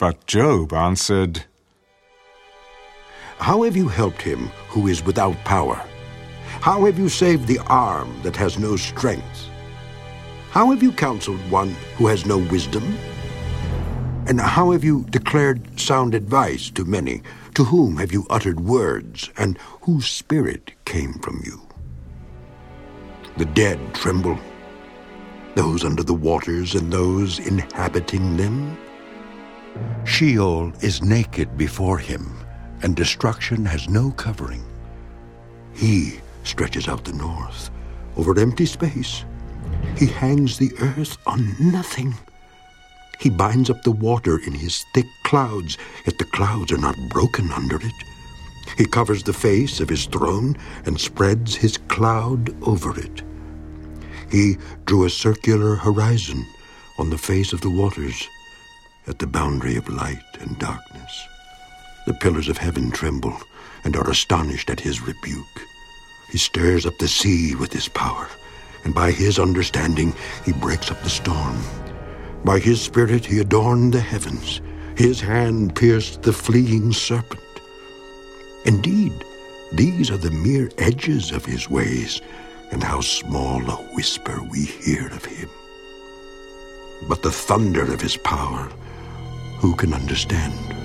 But Job answered, How have you helped him who is without power? How have you saved the arm that has no strength? How have you counseled one who has no wisdom? And how have you declared sound advice to many? To whom have you uttered words, and whose spirit came from you? The dead tremble, those under the waters and those inhabiting them. Sheol is naked before him, and destruction has no covering. He stretches out the north over empty space. He hangs the earth on nothing. He binds up the water in his thick clouds, yet the clouds are not broken under it. He covers the face of his throne and spreads his cloud over it. He drew a circular horizon on the face of the waters at the boundary of light and darkness. The pillars of heaven tremble and are astonished at his rebuke. He stirs up the sea with his power, and by his understanding he breaks up the storm. By his spirit he adorned the heavens. His hand pierced the fleeing serpent. Indeed, these are the mere edges of his ways, and how small a whisper we hear of him. But the thunder of his power, who can understand?